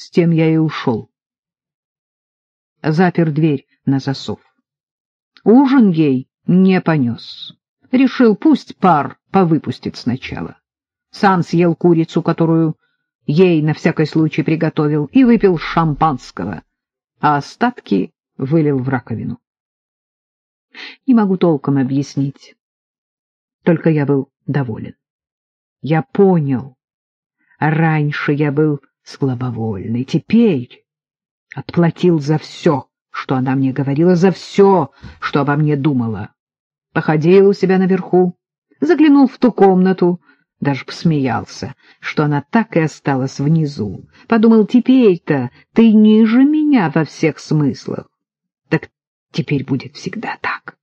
С тем я и ушел. Запер дверь на засов. Ужин ей не понес. Решил, пусть пар повыпустит сначала. Сам съел курицу, которую ей на всякий случай приготовил, и выпил шампанского, а остатки вылил в раковину. Не могу толком объяснить. Только я был доволен. Я понял. Раньше я был слабовольный, теперь отплатил за все, что она мне говорила, за все, что обо мне думала. Походил у себя наверху, заглянул в ту комнату, даже посмеялся, что она так и осталась внизу. Подумал, теперь-то ты ниже меня во всех смыслах. Так теперь будет всегда так.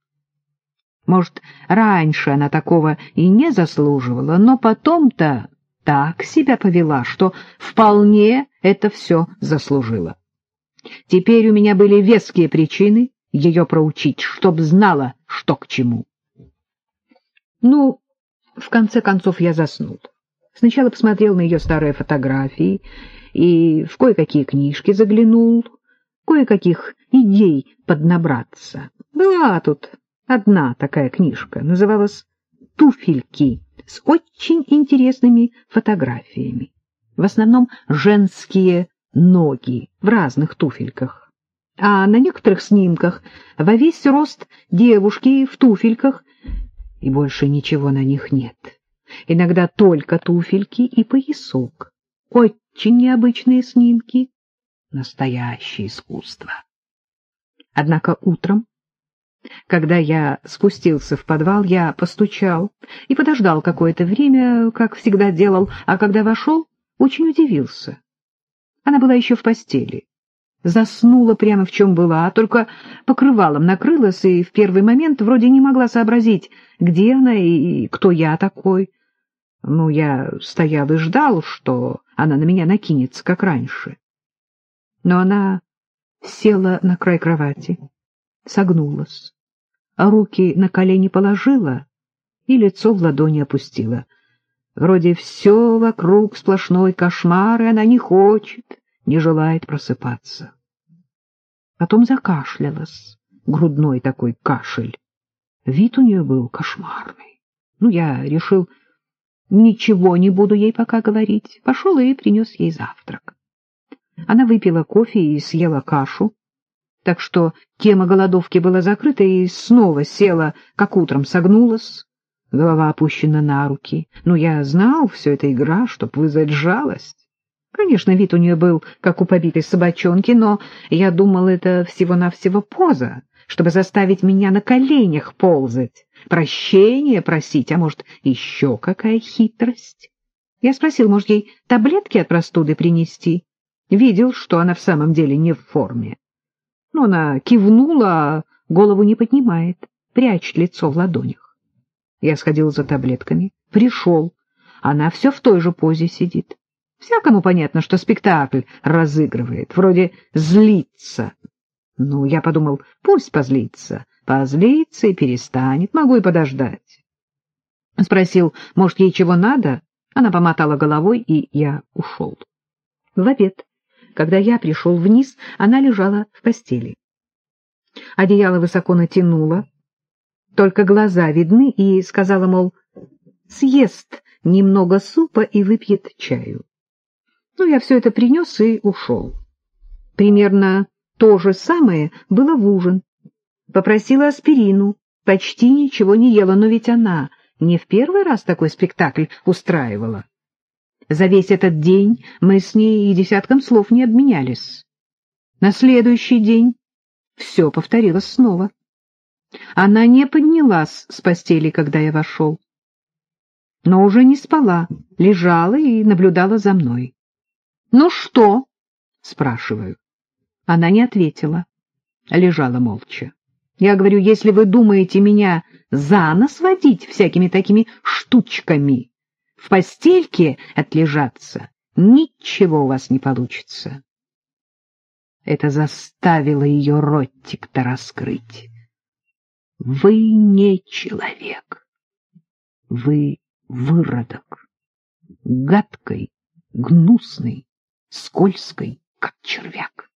Может, раньше она такого и не заслуживала, но потом-то так себя повела, что вполне это все заслужила. Теперь у меня были веские причины ее проучить, чтоб знала, что к чему. Ну, в конце концов я заснул. Сначала посмотрел на ее старые фотографии и в кое-какие книжки заглянул, кое-каких идей поднабраться. Была тут одна такая книжка, называлась «Туфельки» с очень интересными фотографиями. В основном женские ноги в разных туфельках. А на некоторых снимках во весь рост девушки в туфельках, и больше ничего на них нет. Иногда только туфельки и поясок. Очень необычные снимки. Настоящее искусство. Однако утром когда я спустился в подвал, я постучал и подождал какое-то время, как всегда делал, а когда вошел, очень удивился. Она была еще в постели. Заснула прямо в чем была, только покрывалом накрылась, и в первый момент вроде не могла сообразить, где она и кто я такой. Ну, я стоял и ждал, что она на меня накинется, как раньше. Но она села на край кровати, согнулась руки на колени положила и лицо в ладони опустила. Вроде все вокруг сплошной кошмар, и она не хочет, не желает просыпаться. Потом закашлялась, грудной такой кашель. Вид у нее был кошмарный. Ну, я решил, ничего не буду ей пока говорить. Пошел и принес ей завтрак. Она выпила кофе и съела кашу, так что тема голодовки была закрыта и снова села, как утром согнулась, голова опущена на руки. Ну, я знал, все это игра, чтоб вызвать жалость. Конечно, вид у нее был, как у побитой собачонки, но я думал, это всего-навсего поза, чтобы заставить меня на коленях ползать, прощения просить, а может, еще какая хитрость. Я спросил, может, ей таблетки от простуды принести. Видел, что она в самом деле не в форме. Но она кивнула, голову не поднимает, прячет лицо в ладонях. Я сходил за таблетками, пришел. Она все в той же позе сидит. Всякому понятно, что спектакль разыгрывает, вроде злится. Ну, я подумал, пусть позлится, позлится и перестанет, могу и подождать. Спросил, может, ей чего надо? Она помотала головой, и я ушел. В обед когда я пришел вниз, она лежала в постели. Одеяло высоко натянуло, только глаза видны, и сказала, мол, съест немного супа и выпьет чаю. Ну, я все это принес и ушел. Примерно то же самое было в ужин. Попросила аспирину, почти ничего не ела, но ведь она не в первый раз такой спектакль устраивала. За весь этот день мы с ней и десятком слов не обменялись. На следующий день все повторилось снова. Она не поднялась с постели, когда я вошел, но уже не спала, лежала и наблюдала за мной. — Ну что? — спрашиваю. Она не ответила, лежала молча. Я говорю, если вы думаете меня за нос водить всякими такими штучками, в постельке отлежаться, ничего у вас не получится. Это заставило ее ротик-то раскрыть. Вы не человек. Вы выродок. Гадкой, гнусной, скользкой, как червяк.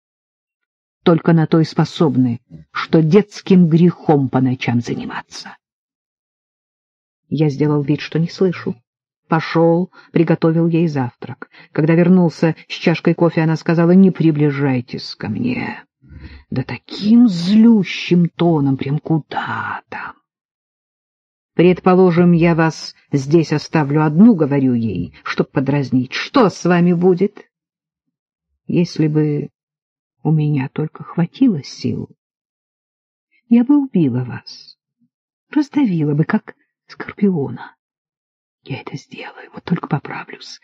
Только на то и способны, что детским грехом по ночам заниматься. Я сделал вид, что не слышу. Пошел, приготовил ей завтрак. Когда вернулся с чашкой кофе, она сказала, не приближайтесь ко мне. Да таким злющим тоном, прям куда там. Предположим, я вас здесь оставлю одну, говорю ей, чтоб подразнить. Что с вами будет? Если бы у меня только хватило сил, я бы убила вас, раздавила бы, как скорпиона. Я это сделаю, вот только поправлюсь.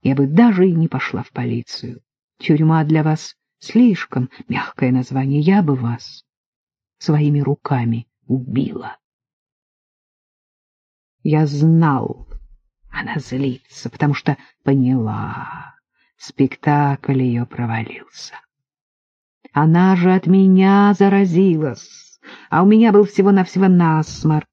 Я бы даже и не пошла в полицию. Тюрьма для вас слишком мягкое название. Я бы вас своими руками убила. Я знал, она злится, потому что поняла, спектакль ее провалился. Она же от меня заразилась, а у меня был всего-навсего насморк.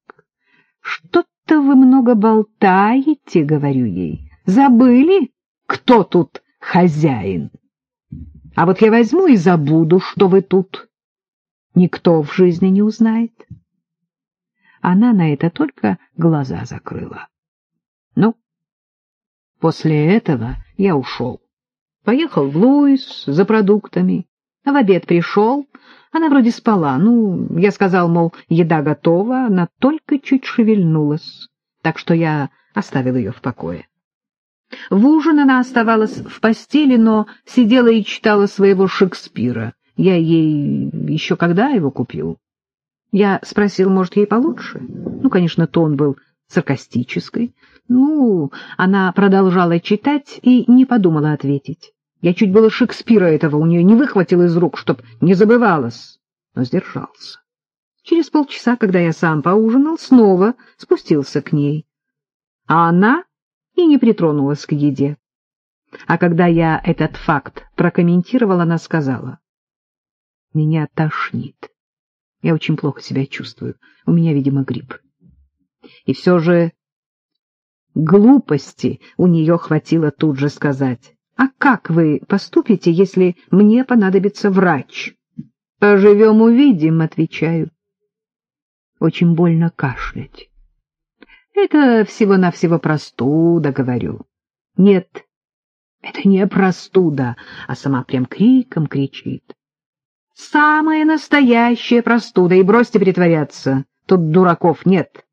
Что-то вы много болтаете, говорю ей. Забыли, кто тут хозяин? А вот я возьму и забуду, что вы тут. Никто в жизни не узнает. Она на это только глаза закрыла. Ну, после этого я ушел. Поехал в Луис за продуктами. В обед пришел, она вроде спала. Ну, я сказал, мол, еда готова, она только чуть шевельнулась, так что я оставил ее в покое. В ужин она оставалась в постели, но сидела и читала своего Шекспира. Я ей еще когда его купил? Я спросил, может, ей получше? Ну, конечно, тон был саркастический. Ну, она продолжала читать и не подумала ответить. Я чуть было Шекспира этого у нее не выхватил из рук, чтоб не забывалась, но сдержался. Через полчаса, когда я сам поужинал, снова спустился к ней. А она и не притронулась к еде. А когда я этот факт прокомментировал, она сказала, «Меня тошнит. Я очень плохо себя чувствую. У меня, видимо, грипп». И все же глупости у нее хватило тут же сказать, а как вы поступите, если мне понадобится врач? Поживем увидим, отвечаю. Очень больно кашлять. Это всего-навсего простуда, говорю. Нет, это не простуда, а сама прям криком кричит. Самая настоящая простуда, и бросьте притворяться. Тут дураков нет.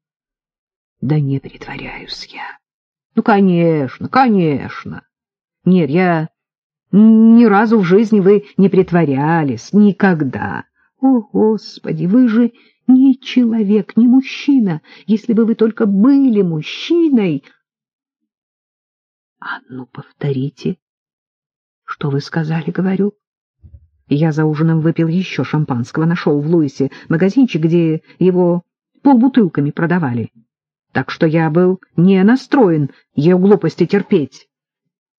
Да не притворяюсь я. Ну, конечно, конечно. Нет, я ни разу в жизни вы не притворялись, никогда. О, Господи, вы же не человек, не мужчина. Если бы вы только были мужчиной... А ну, повторите, что вы сказали, говорю. Я за ужином выпил еще шампанского, нашел в Луисе магазинчик, где его полбутылками продавали. Так что я был не настроен ее глупости терпеть.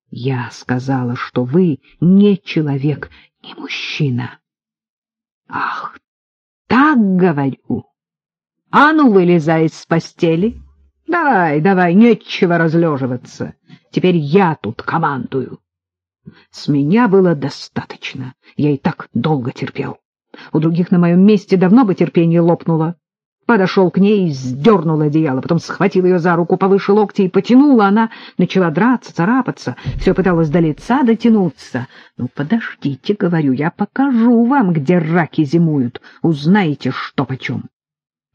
Я сказала, что вы не человек, не мужчина. Ах, так говорю. А ну, вылезай из постели. Давай, давай, нечего разлеживаться. Теперь я тут командую. С меня было достаточно. Я и так долго терпел. У других на моем месте давно бы терпение лопнуло. Подошел к ней и сдернул одеяло, потом схватил ее за руку повыше локти и потянула. Она начала драться, царапаться, все пыталась до лица дотянуться. — Ну, подождите, — говорю, — я покажу вам, где раки зимуют. Узнаете, что почем.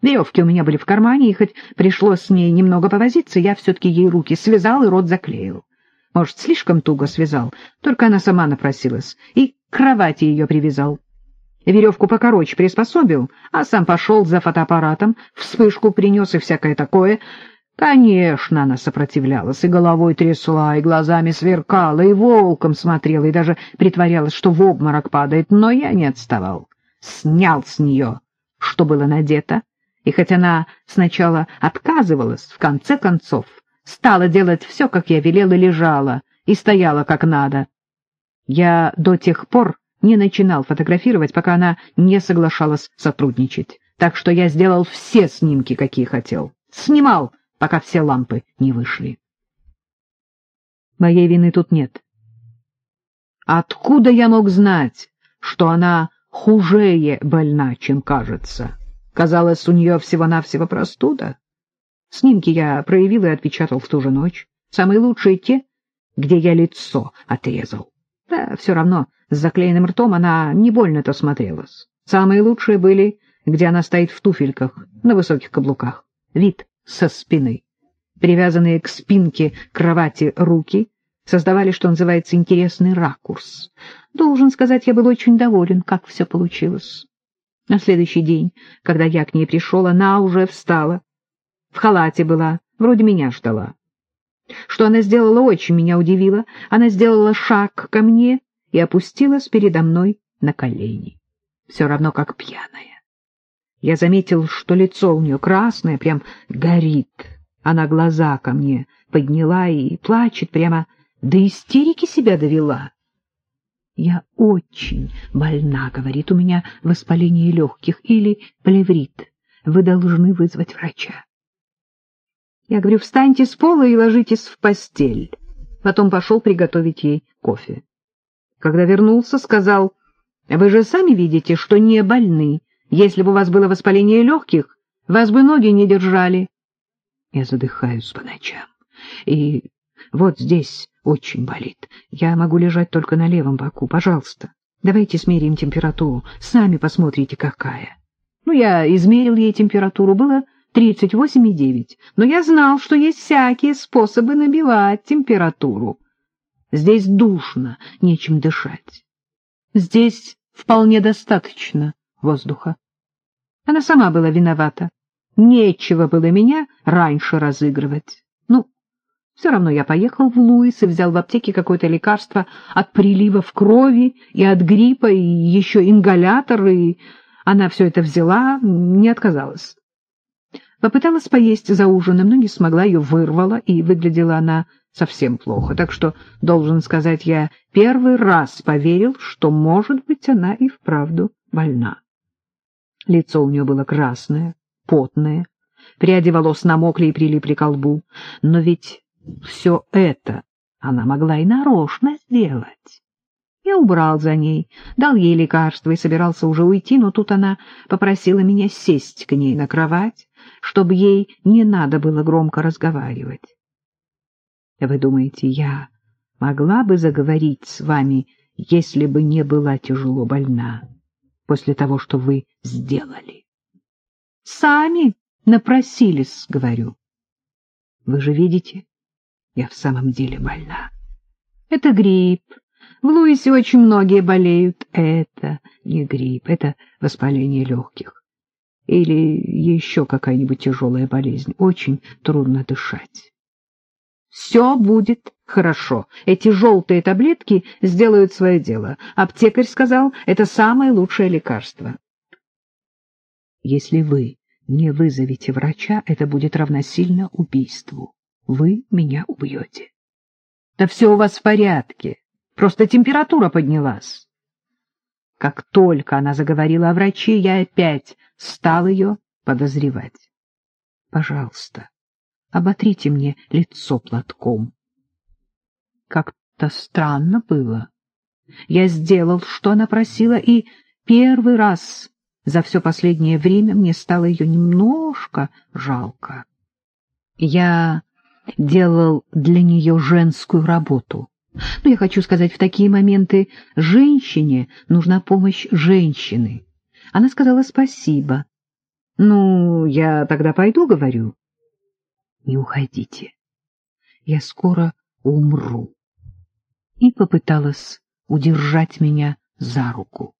Веревки у меня были в кармане, и хоть пришлось с ней немного повозиться, я все-таки ей руки связал и рот заклеил. Может, слишком туго связал, только она сама напросилась, и к кровати ее привязал. Веревку покороче приспособил, а сам пошел за фотоаппаратом, вспышку принес и всякое такое. Конечно, она сопротивлялась, и головой трясла, и глазами сверкала, и волком смотрела, и даже притворялась, что в обморок падает, но я не отставал. Снял с нее, что было надето, и хоть она сначала отказывалась, в конце концов стала делать все, как я велел, и лежала, и стояла как надо. Я до тех пор не начинал фотографировать, пока она не соглашалась сотрудничать. Так что я сделал все снимки, какие хотел. Снимал, пока все лампы не вышли. Моей вины тут нет. Откуда я мог знать, что она хужее больна, чем кажется? Казалось, у нее всего-навсего простуда. Снимки я проявил и отпечатал в ту же ночь. Самые лучшие те, где я лицо отрезал. Да, все равно, с заклеенным ртом она не больно-то смотрелась. Самые лучшие были, где она стоит в туфельках, на высоких каблуках. Вид со спины. Привязанные к спинке кровати руки создавали, что называется, интересный ракурс. Должен сказать, я был очень доволен, как все получилось. На следующий день, когда я к ней пришел, она уже встала. В халате была, вроде меня ждала. Что она сделала, очень меня удивило. Она сделала шаг ко мне и опустилась передо мной на колени. Все равно как пьяная. Я заметил, что лицо у нее красное, прям горит. Она глаза ко мне подняла и плачет, прямо до истерики себя довела. «Я очень больна», — говорит, — «у меня воспаление легких или плеврит. Вы должны вызвать врача». Я говорю, встаньте с пола и ложитесь в постель. Потом пошел приготовить ей кофе. Когда вернулся, сказал, вы же сами видите, что не больны. Если бы у вас было воспаление легких, вас бы ноги не держали. Я задыхаюсь по ночам. И вот здесь очень болит. Я могу лежать только на левом боку. Пожалуйста, давайте смерим температуру. Сами посмотрите, какая. Ну, я измерил ей температуру. Было 38,9. Но я знал, что есть всякие способы набивать температуру. Здесь душно, нечем дышать. Здесь вполне достаточно воздуха. Она сама была виновата. Нечего было меня раньше разыгрывать. Ну, все равно я поехал в Луис и взял в аптеке какое-то лекарство от прилива в крови и от гриппа, и еще ингалятор, и она все это взяла, не отказалась. Попыталась поесть за ужином, но не смогла, ее вырвала, и выглядела она совсем плохо. Так что, должен сказать, я первый раз поверил, что, может быть, она и вправду больна. Лицо у нее было красное, потное, пряди волос намокли и прилипли к лбу. Но ведь все это она могла и нарочно сделать. Я убрал за ней, дал ей лекарство и собирался уже уйти, но тут она попросила меня сесть к ней на кровать, чтобы ей не надо было громко разговаривать. Вы думаете, я могла бы заговорить с вами, если бы не была тяжело больна, после того, что вы сделали? Сами напросились, говорю. Вы же видите, я в самом деле больна. Это грипп. В Луисе очень многие болеют. Это не грипп, это воспаление легких или еще какая-нибудь тяжелая болезнь. Очень трудно дышать. Все будет хорошо. Эти желтые таблетки сделают свое дело. Аптекарь сказал, это самое лучшее лекарство. Если вы не вызовете врача, это будет равносильно убийству. Вы меня убьете. Да все у вас в порядке. Просто температура поднялась. Как только она заговорила о враче, я опять стал ее подозревать. Пожалуйста, оботрите мне лицо платком. Как-то странно было. Я сделал, что она просила, и первый раз за все последнее время мне стало ее немножко жалко. Я делал для нее женскую работу. Но я хочу сказать, в такие моменты женщине нужна помощь женщины. Она сказала спасибо. Ну, я тогда пойду, говорю. Не уходите. Я скоро умру. И попыталась удержать меня за руку.